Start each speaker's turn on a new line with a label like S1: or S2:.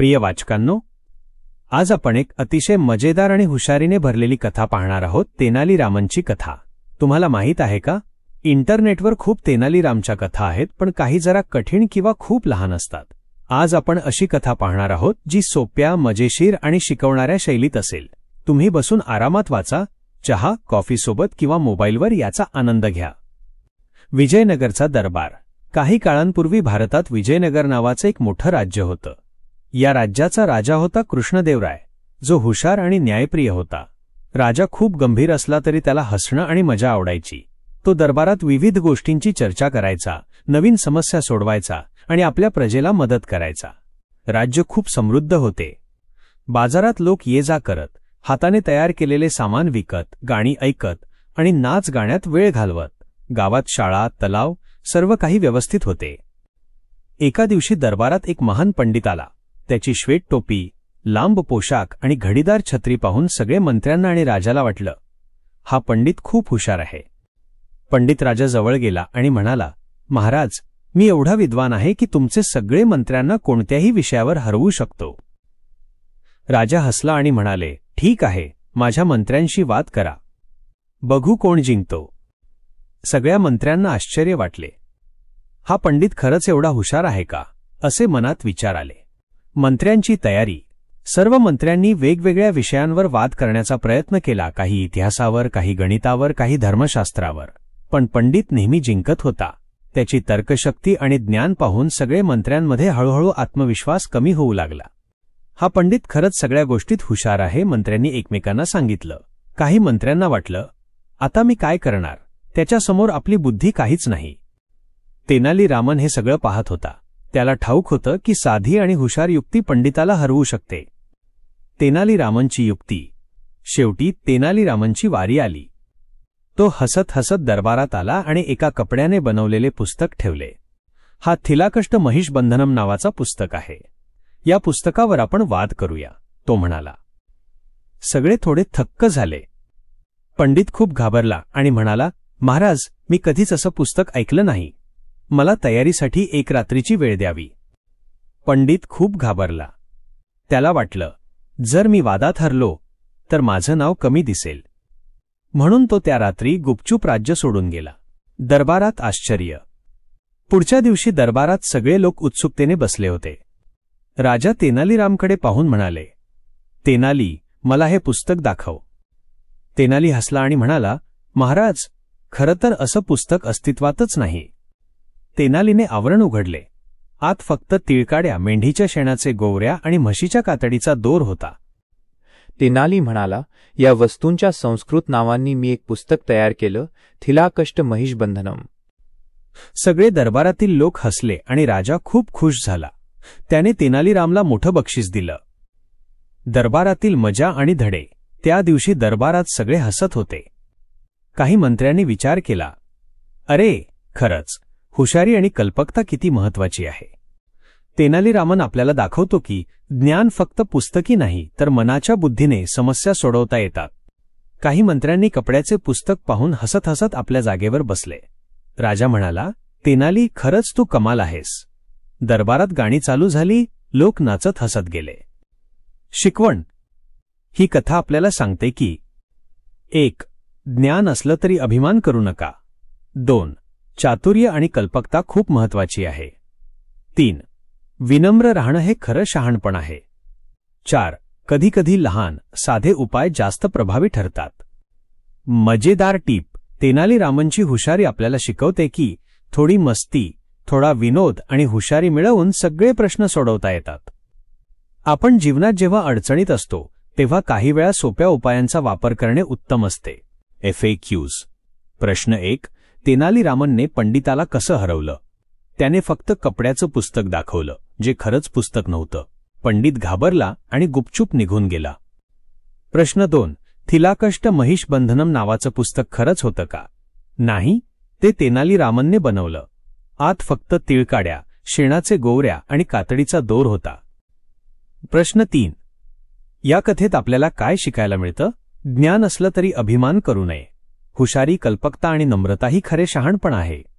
S1: प्रिय वाचकांनो आज आपण एक अतिशय मजेदार आणि हुशारीने भरलेली कथा पाहणार आहोत तेनाली रामनची कथा. तुम्हाला माहीत आहे का? इंटरनेटवर खूप तेनाली रामच्या कथा आहेत पण काही जरा कठीण किंवा खूप लहान असतात. आज आपण अशी कथा पाहणार आहोत जी सोप्या मजेशीर आणि शिकवणाऱ्या शैलीत असेल. तुम्ही बसून आरामात वाचा चहा कॉफीसोबत किंवा मोबाईलवर याचा आनंद घ्या. विजयनगरचा दरबार. काही काळांपूर्वी भारतात विजयनगर नावाचं एक मोठं राज्य होतं. या राज्याचा राजा होता कृष्णदेवराय जो हुशार आणि न्यायप्रिय होता. राजा खूप गंभीर असला तरी त्याला हसणं आणि मजा आवडायची. तो दरबारात विविध गोष्टींची चर्चा करायचा नवीन समस्या सोडवायचा आणि आपल्या प्रजेला मदत करायचा. राज्य खूप समृद्ध होते. बाजारात लोक ये जा करत हाताने तयार केलेले सामान विकत गाणी ऐकत आणि नाच गाण्यात वेळ घालवत. गावात शाळा तलाव सर्व काही व्यवस्थित होते. एका दिवशी दरबारात एक महान पंडित आला. त्याची श्वेत टोपी लांब पोशाख आणि घडीदार छत्री पाहून सगळे मंत्र्यांना आणि राजाला वाटलं. हा पंडित खूप हुशार आहे. पंडित राजा जवळ गेला आणि म्हणाला महाराज मी एवढा विद्वान आहे की तुमचे सगळे मंत्र्यांना कोणत्याही विषयावर हरवू शकतो. राजा हसला आणि म्हणाले ठीक आहे माझ्या मंत्र्यांशी वाद करा. बघू कोण जिंकतो. सगळ्या मंत्र्यांना आश्चर्य वाटले. हा पंडित खरंच एवढा हुशार आहे का? असे मनात विचार आले. मंत्र्यांची तयारी. सर्व मंत्र्यांनी वेगवेगळ्या विषयांवर वाद करण्याचा प्रयत्न केला काही इतिहासावर काही गणितावर काही धर्मशास्त्रावर. पण पंडित नेहमी जिंकत होता. त्याची तर्कशक्ती आणि ज्ञान पाहून सगळे मंत्र्यांमध्ये हळूहळू आत्मविश्वास कमी होऊ लागला. हा पंडित खरंच सगळ्या गोष्टीत हुशार आहे मंत्र्यांनी एकमेकांना सांगितलं. काही मंत्र्यांना वाटलं आता मी काय करणार? त्याच्यासमोर आपली बुद्धी काहीच नाही. तेनाली रामन हे सगळं पाहत होता. त्याला ठाऊक होतं की साधी आणि हुशार युक्ती पंडिताला हरवू शकते. तेनाली रामनची युक्ती. शेवटी तेनाली रामनची वारी आली. तो हसत हसत दरबारात आला आणि एका कपड्याने बनवलेले पुस्तक ठेवले. हा थिलाकष्ट महिष बंधनम नावाचा पुस्तक आहे. या पुस्तकावर आपण वाद करूया तो म्हणाला. सगळे थोडे थक्क झाले. पंडित खूप घाबरला आणि म्हणाला महाराज मी कधीच असं पुस्तक ऐकलं नाही. मला तयारीसाठी एक रात्रीची वेळ द्यावी. पंडित खूप घाबरला. त्याला वाटलं जर मी वादात हरलो तर माझं नाव कमी दिसेल. म्हणून तो त्या रात्री गुपचूप राज्य सोडून गेला. दरबारात आश्चर्य. पुढच्या दिवशी दरबारात सगळे लोक उत्सुकतेने बसले होते. राजा तेनालीरामकडे पाहून म्हणाले तेनाली मला हे पुस्तक दाखव. तेनाली हसला आणि म्हणाला महाराज खरं तर असं पुस्तक अस्तित्वातच नाही. तेनालीने आवरण उघडले. आत फक्त तिळकाड्या मेंढीच्या शेणाचे गोवऱ्या आणि म्हशीच्या कातडीचा दोर होता.
S2: तेनाली म्हणाला या वस्तूंच्या संस्कृत नावांनी मी एक पुस्तक तयार केलं थिलाकष्ट महिष बंधनम
S1: सगळे दरबारातील लोक हसले आणि राजा खूप खुश झाला. त्याने तेनालीरामला मोठं बक्षीस दिलं. दरबारातील मजा आणि धडे. त्या दिवशी दरबारात सगळे हसत होते. काही मंत्र्यांनी विचार केला. अरे खरंच. हुशारी आणि कल्पकता किती महत्वाची आहे? तेनालीरामन आपल्याला दाखवतो की ज्ञान फक्त पुस्तकी नाही तर मनाच्या बुद्धीने समस्या सोडवता येतात. काही मंत्र्यांनी कपड्याचे पुस्तक पाहून हसत हसत आपल्या जागेवर बसले. राजा म्हणाला तेनाली खरंच तू कमाल आहेस. दरबारात गाणी चालू झाली लोक नाचत हसत गेले. शिकवण. ही कथा आपल्याला सांगते की एक ज्ञान असलं तरी अभिमान करू नका. दोन चातुर्य आणि कल्पकता खूप महत्वाची आहे. तीन विनम्र राहणं हे खरं शहाणपण आहे. चार कधीकधी लहान साधे उपाय जास्त प्रभावी ठरतात. मजेदार टीप तेनाली रामनची हुशारी आपल्याला शिकवते की थोडी मस्ती थोडा विनोद आणि हुशारी मिळवून सगळे प्रश्न सोडवता येतात. आपण जीवनात जेव्हा अडचणीत असतो तेव्हा काही वेळा सोप्या उपायांचा वापर करणे उत्तम असते. F A Qs. प्रश्न एक तेनालीरामनने पंडिताला कसं हरवलं? त्याने फक्त कपड्याचं पुस्तक दाखवलं जे खरंच पुस्तक नव्हतं. पंडित घाबरला आणि गुपचूप निघून गेला. प्रश्न दोन थिलाकष्ट महिष बंधनम नावाचं पुस्तक खरंच होतं का? नाही ते तेनालीरामनने बनवलं. आत फक्त तिळकाड्या शेणाचे गोवऱ्या आणि कातडीचा दोर होता. प्रश्न तीन या कथेत आपल्याला काय शिकायला मिळतं? ज्ञान असलं तरी अभिमान करू नये. हुशारी कल्पकता आणि नम्रता ही खरे शहाणपण आहे.